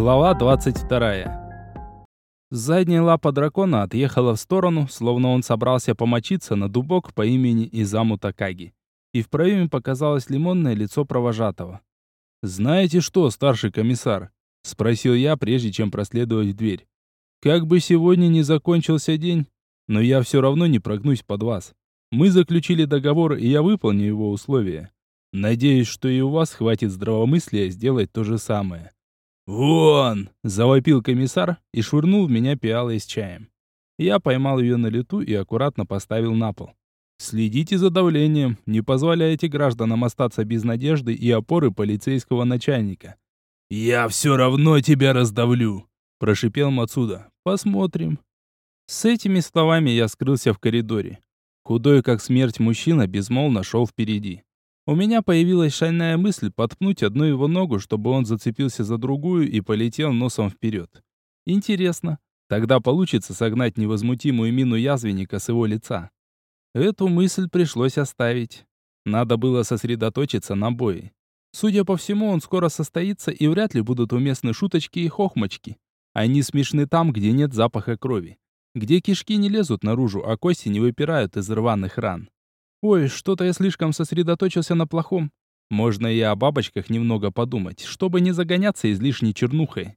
Глава 22. Задняя лапа дракона отъехала в сторону, словно он собрался помочиться на дубок по имени Изаму Такаги. И в проеме показалось лимонное лицо провожатого. «Знаете что, старший комиссар?» — спросил я, прежде чем проследовать в дверь. «Как бы сегодня не закончился день, но я все равно не прогнусь под вас. Мы заключили договор, и я выполню его условия. Надеюсь, что и у вас хватит здравомыслия сделать то же самое». «Вон!» – завопил комиссар и швырнул в меня пиалой с чаем. Я поймал ее на лету и аккуратно поставил на пол. «Следите за давлением, не позволяйте гражданам остаться без надежды и опоры полицейского начальника». «Я все равно тебя раздавлю!» – прошипел Мацуда. «Посмотрим». С этими словами я скрылся в коридоре. Худой как смерть мужчина безмолвно шел впереди. У меня появилась шальная мысль подпнуть одну его ногу, чтобы он зацепился за другую и полетел носом вперед. Интересно, тогда получится согнать невозмутимую мину язвенника с его лица. Эту мысль пришлось оставить. Надо было сосредоточиться на бое. Судя по всему, он скоро состоится, и вряд ли будут уместны шуточки и хохмочки. Они смешны там, где нет запаха крови. Где кишки не лезут наружу, а кости не выпирают из рваных ран. Ой, что-то я слишком сосредоточился на плохом. Можно и о бабочках немного подумать, чтобы не загоняться излишней чернухой.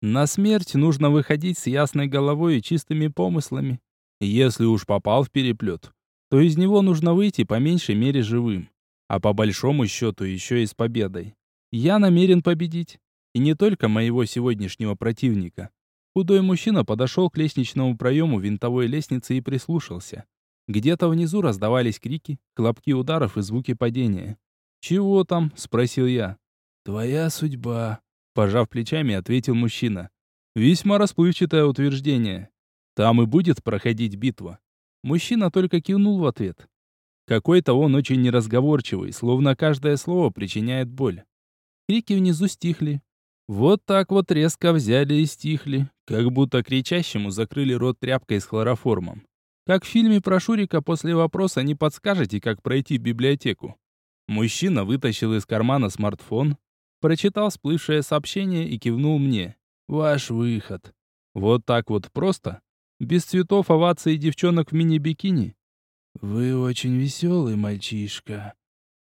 На смерть нужно выходить с ясной головой и чистыми помыслами. Если уж попал в переплет, то из него нужно выйти по меньшей мере живым. А по большому счету еще и с победой. Я намерен победить. И не только моего сегодняшнего противника. Худой мужчина подошел к лестничному проему винтовой лестницы и прислушался. Где-то внизу раздавались крики, хлопки ударов и звуки падения. «Чего там?» — спросил я. «Твоя судьба», — пожав плечами, ответил мужчина. «Весьма расплывчатое утверждение. Там и будет проходить битва». Мужчина только кивнул в ответ. Какой-то он очень неразговорчивый, словно каждое слово причиняет боль. Крики внизу стихли. Вот так вот резко взяли и стихли, как будто кричащему закрыли рот тряпкой с хлороформом. Как в фильме про Шурика после вопроса не подскажете, как пройти в библиотеку. Мужчина вытащил из кармана смартфон, прочитал всплывшее сообщение и кивнул мне. «Ваш выход». Вот так вот просто? Без цветов, оваций и девчонок в мини-бикини? «Вы очень веселый мальчишка.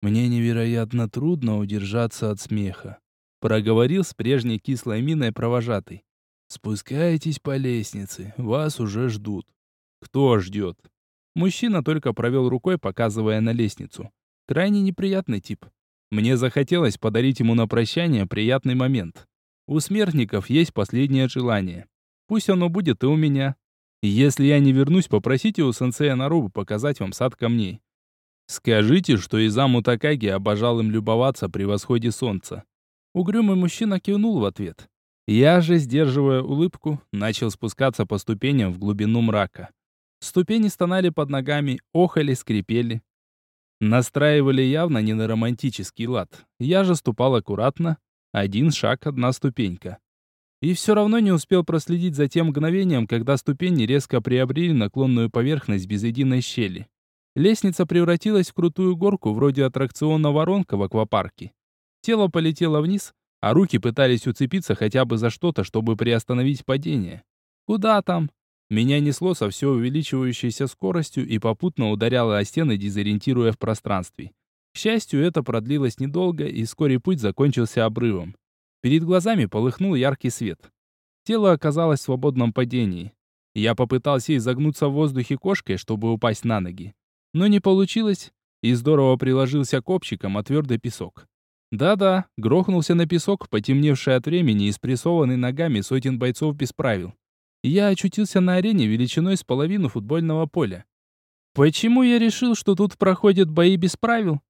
Мне невероятно трудно удержаться от смеха», проговорил с прежней кислой миной провожатый. «Спускайтесь по лестнице, вас уже ждут». Кто ждет? Мужчина только провел рукой, показывая на лестницу. Крайне неприятный тип. Мне захотелось подарить ему на прощание приятный момент. У смертников есть последнее желание. Пусть оно будет и у меня. Если я не вернусь, попросите у сенсея Нарубу показать вам сад камней. Скажите, что Изаму Такаги обожал им любоваться при восходе солнца. Угрюмый мужчина кивнул в ответ. Я же, сдерживая улыбку, начал спускаться по ступеням в глубину мрака. Ступени стонали под ногами, охали, скрипели. Настраивали явно не на романтический лад. Я же ступал аккуратно. Один шаг, одна ступенька. И все равно не успел проследить за тем мгновением, когда ступени резко приобрели наклонную поверхность без единой щели. Лестница превратилась в крутую горку вроде аттракциона «Воронка» в аквапарке. Тело полетело вниз, а руки пытались уцепиться хотя бы за что-то, чтобы приостановить падение. Куда там? Меня несло со все увеличивающейся скоростью и попутно ударяло о стены, дезориентируя в пространстве. К счастью, это продлилось недолго, и вскоре путь закончился обрывом. Перед глазами полыхнул яркий свет. Тело оказалось в свободном падении. Я попытался изогнуться в воздухе кошкой, чтобы упасть на ноги. Но не получилось, и здорово приложился копчиком о твердый песок. Да-да, грохнулся на песок, потемневший от времени и спрессованный ногами сотен бойцов без правил я очутился на арене величиной с половину футбольного поля. Почему я решил, что тут проходят бои без правил?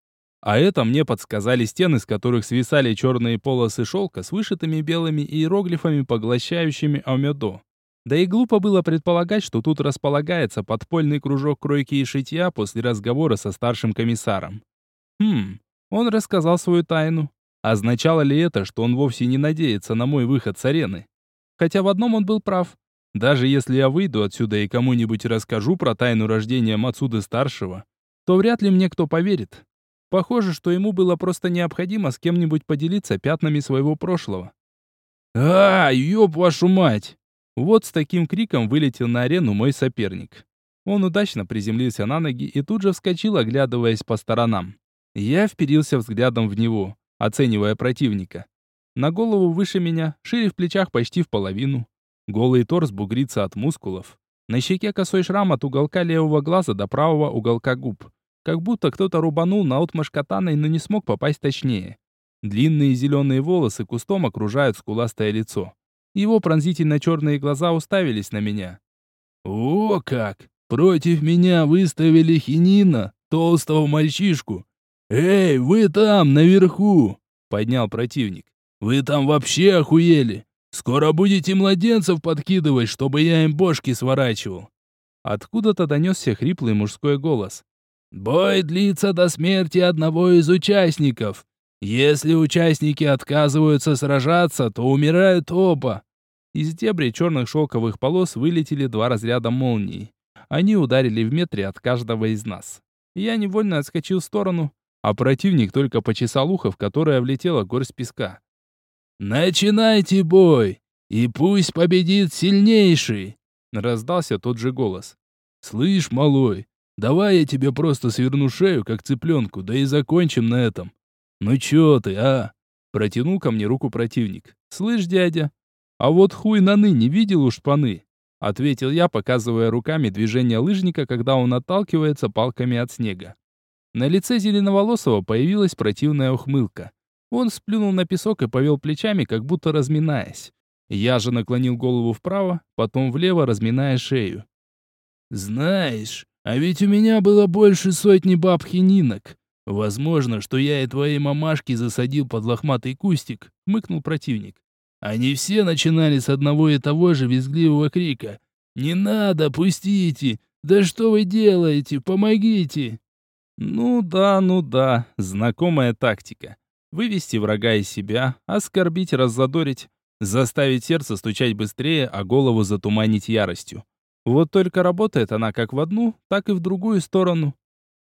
А это мне подсказали стены, с которых свисали черные полосы шелка с вышитыми белыми иероглифами, поглощающими омедо. Да и глупо было предполагать, что тут располагается подпольный кружок кройки и шитья после разговора со старшим комиссаром. Хм, он рассказал свою тайну. Означало ли это, что он вовсе не надеется на мой выход с арены? Хотя в одном он был прав. Даже если я выйду отсюда и кому-нибудь расскажу про тайну рождения Мацуды-старшего, то вряд ли мне кто поверит. Похоже, что ему было просто необходимо с кем-нибудь поделиться пятнами своего прошлого. «А, ёб вашу мать!» Вот с таким криком вылетел на арену мой соперник. Он удачно приземлился на ноги и тут же вскочил, оглядываясь по сторонам. Я вперился взглядом в него, оценивая противника. На голову выше меня, шире в плечах почти в половину. Голый торс бугрится от мускулов. На щеке косой шрам от уголка левого глаза до правого уголка губ. Как будто кто-то рубанул наотмашь катаной, но не смог попасть точнее. Длинные зеленые волосы кустом окружают скуластое лицо. Его пронзительно черные глаза уставились на меня. «О как! Против меня выставили хинина, толстого мальчишку. Эй, вы там, наверху!» Поднял противник. «Вы там вообще охуели? Скоро будете младенцев подкидывать, чтобы я им бошки сворачивал». Откуда-то донесся хриплый мужской голос. «Бой длится до смерти одного из участников. Если участники отказываются сражаться, то умирают оба. Из дебри черных шелковых полос вылетели два разряда молний. Они ударили в метре от каждого из нас. Я невольно отскочил в сторону, а противник только почесал ухо, в которое влетела горсть песка. «Начинайте бой, и пусть победит сильнейший!» Раздался тот же голос. «Слышь, малой, давай я тебе просто сверну шею, как цыпленку, да и закончим на этом. Ну чё ты, а?» Протянул ко мне руку противник. «Слышь, дядя, а вот хуй на ныне видел у шпаны, ответил я, показывая руками движение лыжника, когда он отталкивается палками от снега. На лице зеленоволосого появилась противная ухмылка. Он сплюнул на песок и повел плечами, как будто разминаясь. Я же наклонил голову вправо, потом влево, разминая шею. «Знаешь, а ведь у меня было больше сотни баб-хининок. Возможно, что я и твоей мамашке засадил под лохматый кустик», — мыкнул противник. Они все начинали с одного и того же визгливого крика. «Не надо, пустите! Да что вы делаете? Помогите!» Ну да, ну да, знакомая тактика. Вывести врага из себя, оскорбить, раззадорить, заставить сердце стучать быстрее, а голову затуманить яростью. Вот только работает она как в одну, так и в другую сторону.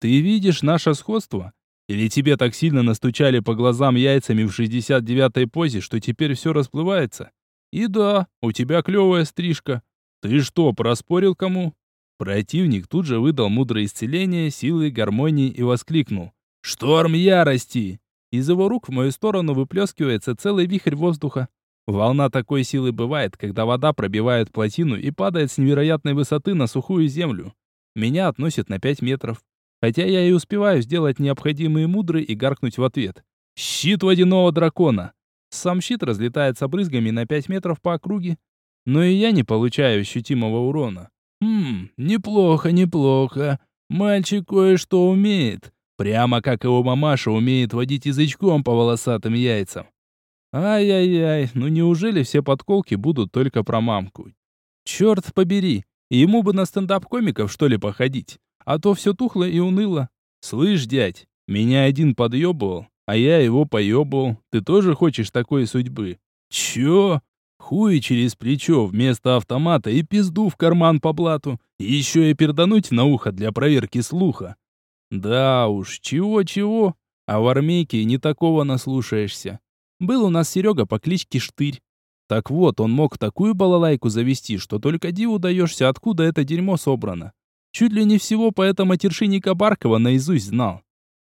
Ты видишь наше сходство? Или тебе так сильно настучали по глазам яйцами в 69-й позе, что теперь все расплывается? И да, у тебя клевая стрижка. Ты что, проспорил кому? Противник тут же выдал мудрое исцеление, силы, гармонии и воскликнул. «Шторм ярости!» Из его рук в мою сторону выплескивается целый вихрь воздуха. Волна такой силы бывает, когда вода пробивает плотину и падает с невероятной высоты на сухую землю. Меня относят на 5 метров. Хотя я и успеваю сделать необходимые мудры и гаркнуть в ответ. «Щит водяного дракона!» Сам щит разлетается брызгами на 5 метров по округе, но и я не получаю ощутимого урона. Хм, неплохо, неплохо. Мальчик кое-что умеет. Прямо как его мамаша умеет водить язычком по волосатым яйцам. Ай-яй-яй, ну неужели все подколки будут только про мамку? Черт побери, ему бы на стендап-комиков что ли походить а то все тухло и уныло. Слышь, дядь, меня один подъебывал, а я его поебывал. Ты тоже хочешь такой судьбы? Чё? Хуй через плечо вместо автомата и пизду в карман по блату. Еще и пердануть на ухо для проверки слуха. Да уж, чего-чего, а в армейке не такого наслушаешься. Был у нас Серега по кличке Штырь. Так вот, он мог такую балалайку завести, что только диву даешься, откуда это дерьмо собрано. Чуть ли не всего поэта матершинника Баркова наизусть знал.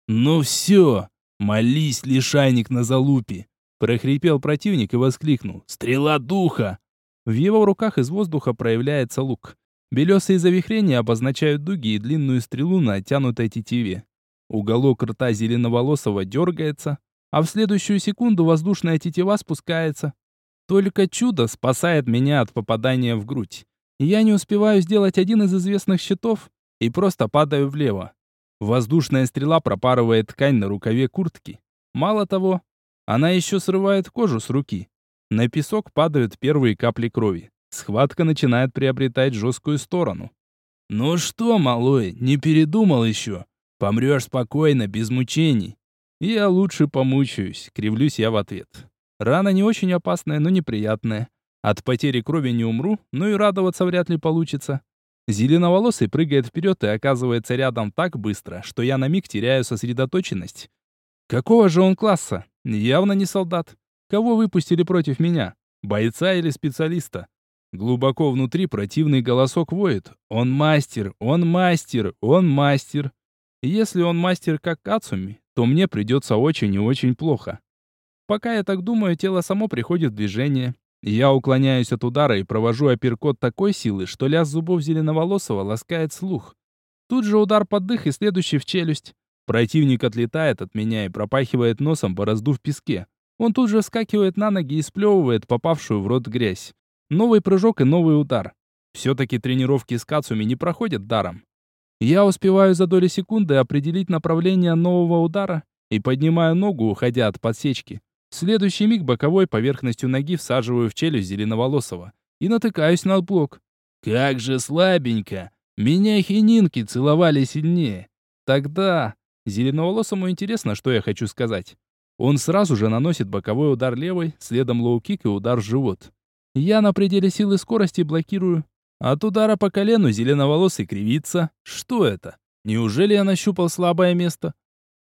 «Ну все, молись, лишайник на залупе!» прохрипел противник и воскликнул. «Стрела духа!» В его руках из воздуха проявляется лук. Белесые завихрения обозначают дуги и длинную стрелу на оттянутой тетиве. Уголок рта зеленоволосого дергается, а в следующую секунду воздушная тетива спускается. Только чудо спасает меня от попадания в грудь. Я не успеваю сделать один из известных щитов и просто падаю влево. Воздушная стрела пропарывает ткань на рукаве куртки. Мало того, она еще срывает кожу с руки. На песок падают первые капли крови. Схватка начинает приобретать жесткую сторону. «Ну что, малой, не передумал еще? Помрешь спокойно, без мучений». «Я лучше помучаюсь», — кривлюсь я в ответ. Рана не очень опасная, но неприятная. От потери крови не умру, но и радоваться вряд ли получится. Зеленоволосый прыгает вперед и оказывается рядом так быстро, что я на миг теряю сосредоточенность. Какого же он класса? Явно не солдат. Кого выпустили против меня? бойца или специалиста. Глубоко внутри противный голосок воет. Он мастер, он мастер, он мастер. если он мастер как Кацуми, то мне придется очень и очень плохо. Пока я так думаю, тело само приходит в движение. Я уклоняюсь от удара и провожу апперкот такой силы, что лязг зубов зеленоволосого ласкает слух. Тут же удар под дых и следующий в челюсть. Противник отлетает от меня и пропахивает носом борозду в песке. Он тут же вскакивает на ноги и сплевывает попавшую в рот грязь. Новый прыжок и новый удар. Все-таки тренировки с Кацуми не проходят даром. Я успеваю за доли секунды определить направление нового удара и поднимаю ногу, уходя от подсечки. В следующий миг боковой поверхностью ноги всаживаю в челюсть зеленоволосого и натыкаюсь на блок. Как же слабенько! Меня хининки целовали сильнее. Тогда... Зеленоволосому интересно, что я хочу сказать. Он сразу же наносит боковой удар левой, следом low kick и удар в живот. Я на пределе силы скорости блокирую. От удара по колену зеленоволосый кривится. Что это? Неужели я нащупал слабое место?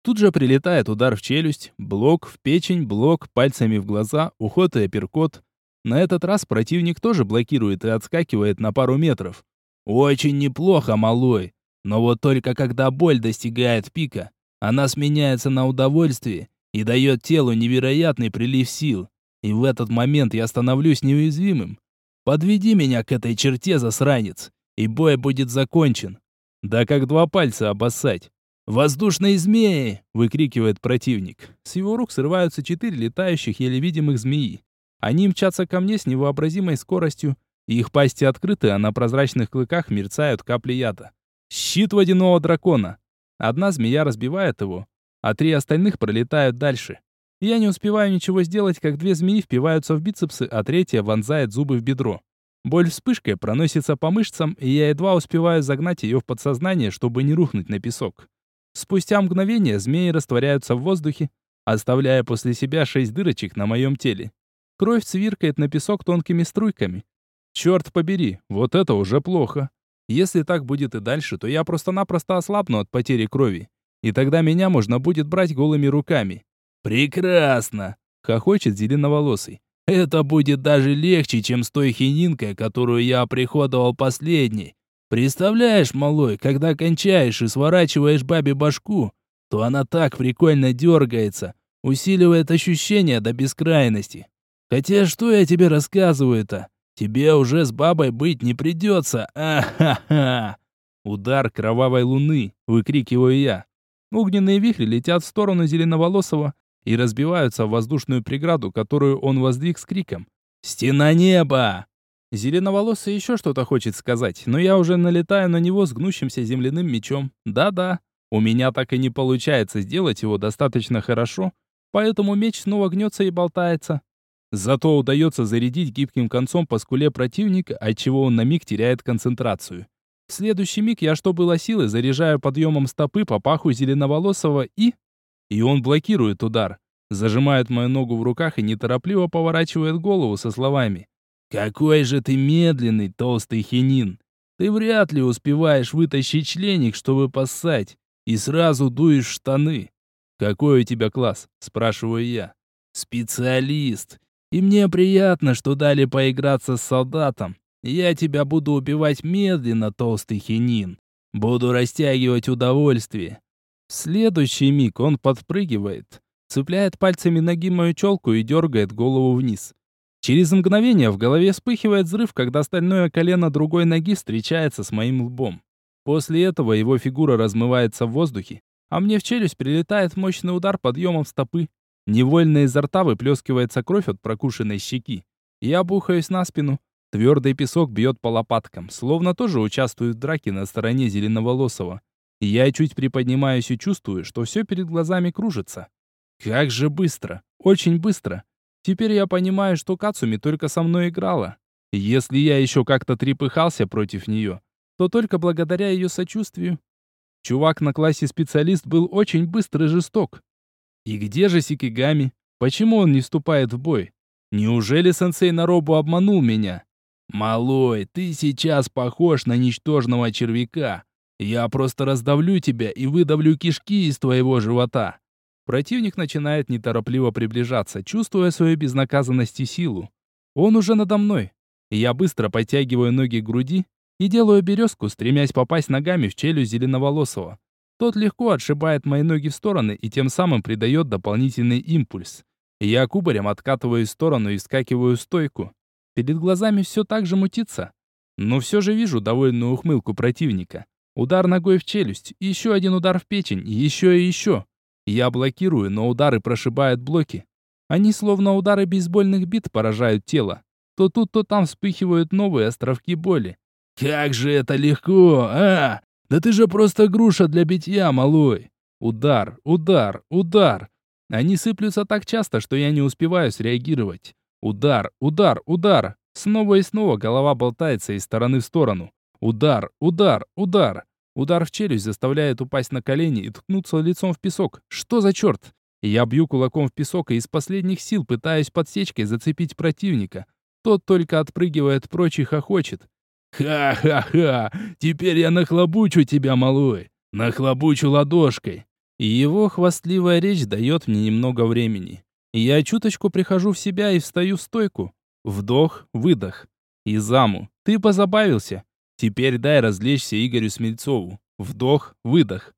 Тут же прилетает удар в челюсть, блок в печень, блок пальцами в глаза, уход и апперкот. На этот раз противник тоже блокирует и отскакивает на пару метров. Очень неплохо, малой. Но вот только когда боль достигает пика, она сменяется на удовольствие и дает телу невероятный прилив сил. И в этот момент я становлюсь неуязвимым. Подведи меня к этой черте, засранец, и бой будет закончен. Да как два пальца обоссать. «Воздушные змеи!» — выкрикивает противник. С его рук срываются четыре летающих, еле видимых змеи. Они мчатся ко мне с невообразимой скоростью. Их пасти открыты, а на прозрачных клыках мерцают капли яда. Щит водяного дракона. Одна змея разбивает его, а три остальных пролетают дальше. Я не успеваю ничего сделать, как две змеи впиваются в бицепсы, а третья вонзает зубы в бедро. Боль вспышкой проносится по мышцам, и я едва успеваю загнать ее в подсознание, чтобы не рухнуть на песок. Спустя мгновение змеи растворяются в воздухе, оставляя после себя шесть дырочек на моем теле. Кровь цвиркает на песок тонкими струйками. Черт побери, вот это уже плохо. Если так будет и дальше, то я просто-напросто ослабну от потери крови. И тогда меня можно будет брать голыми руками. «Прекрасно!» — хохочет зеленоволосый. «Это будет даже легче, чем с той хининкой, которую я приходовал последней. Представляешь, малой, когда кончаешь и сворачиваешь бабе башку, то она так прикольно дергается, усиливает ощущения до бескрайности. Хотя что я тебе рассказываю-то? Тебе уже с бабой быть не придется. А-ха-ха!» Удар кровавой луны, выкрикиваю я. Огненные вихри летят в сторону зеленоволосого, и разбиваются в воздушную преграду, которую он воздвиг с криком «Стена неба!». Зеленоволосый еще что-то хочет сказать, но я уже налетаю на него с гнущимся земляным мечом. Да-да, у меня так и не получается сделать его достаточно хорошо, поэтому меч снова гнется и болтается. Зато удается зарядить гибким концом по скуле противника, отчего он на миг теряет концентрацию. В следующий миг я, что было силы, заряжаю подъемом стопы по паху зеленоволосого и... И он блокирует удар, зажимает мою ногу в руках и неторопливо поворачивает голову со словами. «Какой же ты медленный, толстый хинин! Ты вряд ли успеваешь вытащить членик, чтобы поссать, и сразу дуешь штаны. Какой у тебя класс?» – спрашиваю я. «Специалист. И мне приятно, что дали поиграться с солдатом. Я тебя буду убивать медленно, толстый хинин. Буду растягивать удовольствие. В следующий миг он подпрыгивает, цепляет пальцами ноги мою челку и дергает голову вниз. Через мгновение в голове вспыхивает взрыв, когда стальное колено другой ноги встречается с моим лбом. После этого его фигура размывается в воздухе, а мне в челюсть прилетает мощный удар подъемом стопы. Невольно изо рта выплескивается кровь от прокушенной щеки. Я бухаюсь на спину. Твердый песок бьет по лопаткам, словно тоже участвует в драке на стороне зеленоволосого. Я чуть приподнимаюсь и чувствую, что все перед глазами кружится. Как же быстро, очень быстро. Теперь я понимаю, что Кацуми только со мной играла. Если я еще как-то трепыхался против нее, то только благодаря ее сочувствию. Чувак на классе специалист был очень быстр и жесток. И где же Сикигами? Почему он не вступает в бой? Неужели сенсей Наробу обманул меня? «Малой, ты сейчас похож на ничтожного червяка, я просто раздавлю тебя и выдавлю кишки из твоего живота. Противник начинает неторопливо приближаться, чувствуя свою безнаказанность и силу. Он уже надо мной. Я быстро подтягиваю ноги к груди и делаю березку, стремясь попасть ногами в челюсть зеленоволосого. Тот легко отшибает мои ноги в стороны и тем самым придает дополнительный импульс. Я кубарем откатываю в сторону и скакиваю в стойку. Перед глазами все так же мутится. Но все же вижу довольную ухмылку противника. Удар ногой в челюсть, еще один удар в печень, еще и еще. Я блокирую, но удары прошибают блоки. Они словно удары бейсбольных бит поражают тело. То тут, то там вспыхивают новые островки боли. «Как же это легко, а! Да ты же просто груша для битья, малой!» Удар, удар, удар. Они сыплются так часто, что я не успеваю среагировать. Удар, удар, удар. Снова и снова голова болтается из стороны в сторону. Удар, удар, удар. Удар в челюсть заставляет упасть на колени и ткнуться лицом в песок. Что за черт? Я бью кулаком в песок и из последних сил пытаюсь подсечкой зацепить противника. Тот только отпрыгивает прочь и хохочет. «Ха-ха-ха! Теперь я нахлобучу тебя, малой! Нахлобучу ладошкой!» И его хвастливая речь дает мне немного времени. Я чуточку прихожу в себя и встаю в стойку. Вдох, выдох. Изаму, ты позабавился. Теперь дай развлечься Игорю Смельцову. Вдох, выдох.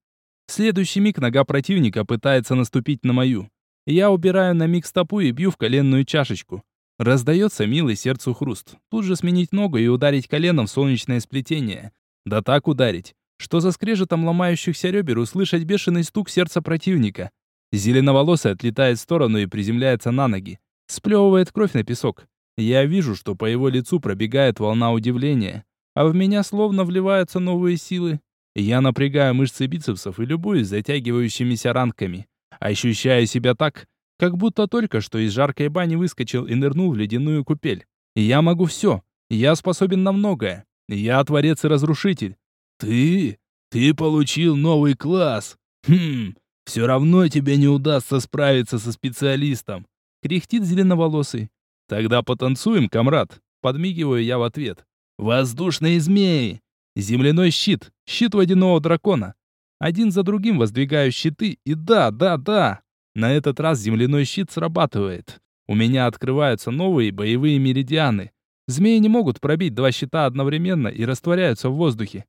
В следующий миг нога противника пытается наступить на мою. Я убираю на миг стопу и бью в коленную чашечку. Раздается милый сердцу хруст. Тут же сменить ногу и ударить коленом в солнечное сплетение. Да так ударить, что за скрежетом ломающихся ребер услышать бешеный стук сердца противника. Зеленоволосый отлетает в сторону и приземляется на ноги. Сплевывает кровь на песок. Я вижу, что по его лицу пробегает волна удивления а в меня словно вливаются новые силы. Я напрягаю мышцы бицепсов и любуюсь затягивающимися ранками. Ощущаю себя так, как будто только что из жаркой бани выскочил и нырнул в ледяную купель. Я могу все. Я способен на многое. Я творец и разрушитель. Ты? Ты получил новый класс. Хм, все равно тебе не удастся справиться со специалистом. Кряхтит зеленоволосый. Тогда потанцуем, комрад. Подмигиваю я в ответ. Воздушные змеи! Земляной щит! Щит водяного дракона! Один за другим воздвигаю щиты, и да, да, да! На этот раз земляной щит срабатывает. У меня открываются новые боевые меридианы. Змеи не могут пробить два щита одновременно и растворяются в воздухе.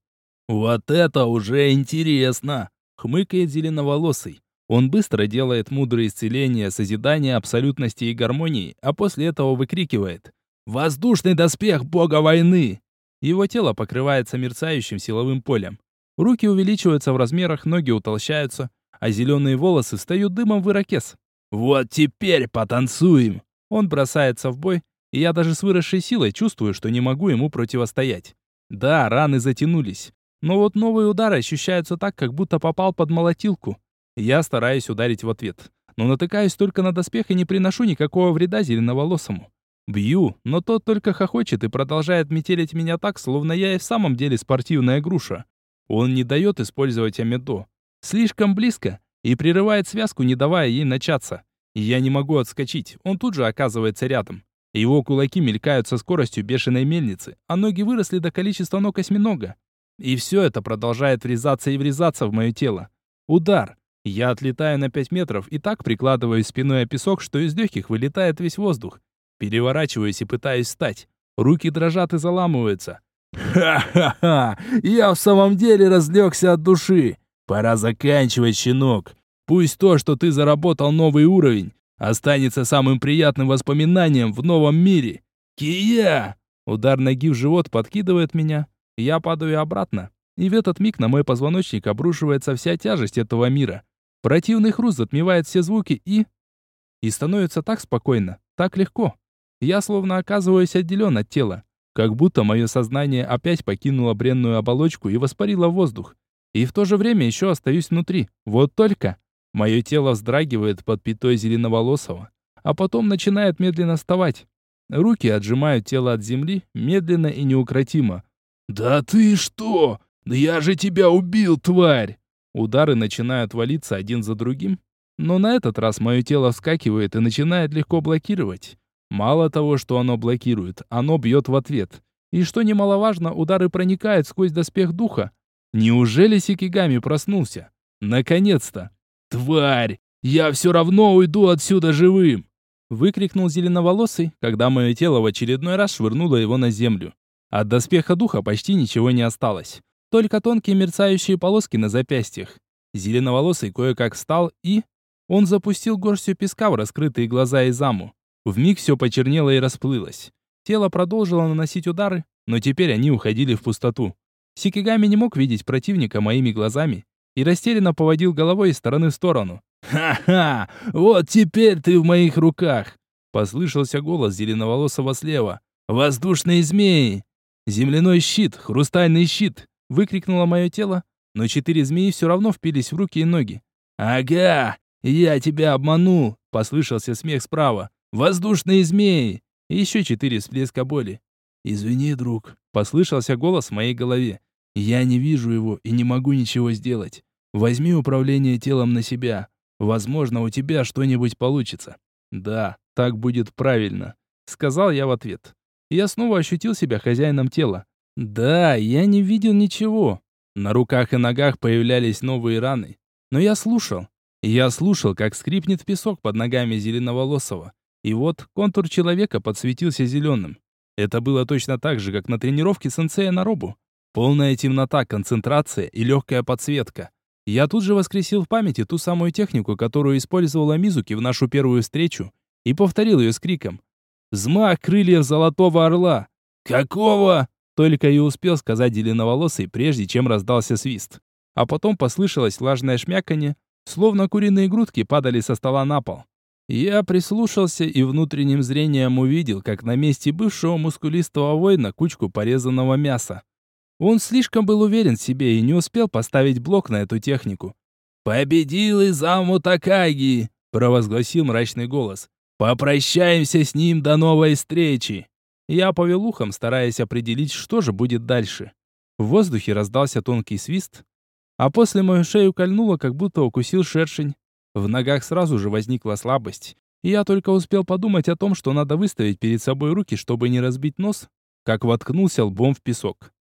«Вот это уже интересно!» — хмыкает зеленоволосый. Он быстро делает мудрые исцеления, созидания, абсолютности и гармонии, а после этого выкрикивает «Воздушный доспех бога войны!» Его тело покрывается мерцающим силовым полем. Руки увеличиваются в размерах, ноги утолщаются, а зеленые волосы встают дымом в ирокез. «Вот теперь потанцуем!» Он бросается в бой, и я даже с выросшей силой чувствую, что не могу ему противостоять. Да, раны затянулись, но вот новые удары ощущаются так, как будто попал под молотилку. Я стараюсь ударить в ответ, но натыкаюсь только на доспех и не приношу никакого вреда зеленоволосому. Бью, но тот только хохочет и продолжает метелить меня так, словно я и в самом деле спортивная груша. Он не дает использовать амедо. Слишком близко и прерывает связку, не давая ей начаться. я не могу отскочить, он тут же оказывается рядом. Его кулаки мелькают со скоростью бешеной мельницы, а ноги выросли до количества ног осьминога. И все это продолжает врезаться и врезаться в мое тело. Удар. Я отлетаю на 5 метров и так прикладываю спиной о песок, что из легких вылетает весь воздух. Переворачиваюсь и пытаюсь встать. Руки дрожат и заламываются. «Ха-ха-ха! Я в самом деле разлегся от души! Пора заканчивать, щенок! Пусть то, что ты заработал новый уровень, останется самым приятным воспоминанием в новом мире! Кия!» Удар ноги в живот подкидывает меня. Я падаю обратно. И в этот миг на мой позвоночник обрушивается вся тяжесть этого мира. Противный хруст затмевает все звуки и... И становится так спокойно, так легко. Я словно оказываюсь отделен от тела. Как будто мое сознание опять покинуло бренную оболочку и воспарило воздух. И в то же время еще остаюсь внутри. Вот только. Мое тело вздрагивает под пятой зеленоволосого, а потом начинает медленно вставать. Руки отжимают тело от земли медленно и неукротимо. «Да ты что? Я же тебя убил, тварь!» Удары начинают валиться один за другим, но на этот раз мое тело вскакивает и начинает легко блокировать. Мало того, что оно блокирует, оно бьет в ответ. И что немаловажно, удары проникают сквозь доспех духа. Неужели Сикигами проснулся? Наконец-то! Тварь! Я все равно уйду отсюда живым! Выкрикнул зеленоволосый, когда мое тело в очередной раз швырнуло его на землю. От доспеха духа почти ничего не осталось. Только тонкие мерцающие полоски на запястьях. Зеленоволосый кое-как встал и... Он запустил горстью песка в раскрытые глаза Изаму. Вмиг все почернело и расплылось. Тело продолжило наносить удары, но теперь они уходили в пустоту. Сикигами не мог видеть противника моими глазами и растерянно поводил головой из стороны в сторону. «Ха-ха! Вот теперь ты в моих руках!» Послышался голос зеленоволосого слева. «Воздушные змеи!» «Земляной щит! Хрустальный щит!» Выкрикнуло мое тело, но четыре змеи все равно впились в руки и ноги. «Ага! Я тебя обманул!» Послышался смех справа. «Воздушные змеи!» И еще четыре всплеска боли. «Извини, друг», — послышался голос в моей голове. «Я не вижу его и не могу ничего сделать. Возьми управление телом на себя. Возможно, у тебя что-нибудь получится». «Да, так будет правильно», — сказал я в ответ. Я снова ощутил себя хозяином тела. Да, я не видел ничего. На руках и ногах появлялись новые раны. Но я слушал. Я слушал, как скрипнет песок под ногами зеленоволосого. И вот контур человека подсветился зеленым. Это было точно так же, как на тренировке сенсея на робу. Полная темнота, концентрация и легкая подсветка. Я тут же воскресил в памяти ту самую технику, которую использовала Мизуки в нашу первую встречу, и повторил ее с криком. «Взмах крыльев золотого орла!» «Какого?» Только и успел сказать зеленоволосый, прежде чем раздался свист. А потом послышалось влажное шмяканье, словно куриные грудки падали со стола на пол. Я прислушался и внутренним зрением увидел, как на месте бывшего мускулистого воина кучку порезанного мяса. Он слишком был уверен в себе и не успел поставить блок на эту технику. «Победил Изаму Такаги!» – провозгласил мрачный голос. «Попрощаемся с ним до новой встречи!» Я повел ухом, стараясь определить, что же будет дальше. В воздухе раздался тонкий свист, а после мою шею кольнуло, как будто укусил шершень. В ногах сразу же возникла слабость, и я только успел подумать о том, что надо выставить перед собой руки, чтобы не разбить нос, как воткнулся лбом в песок.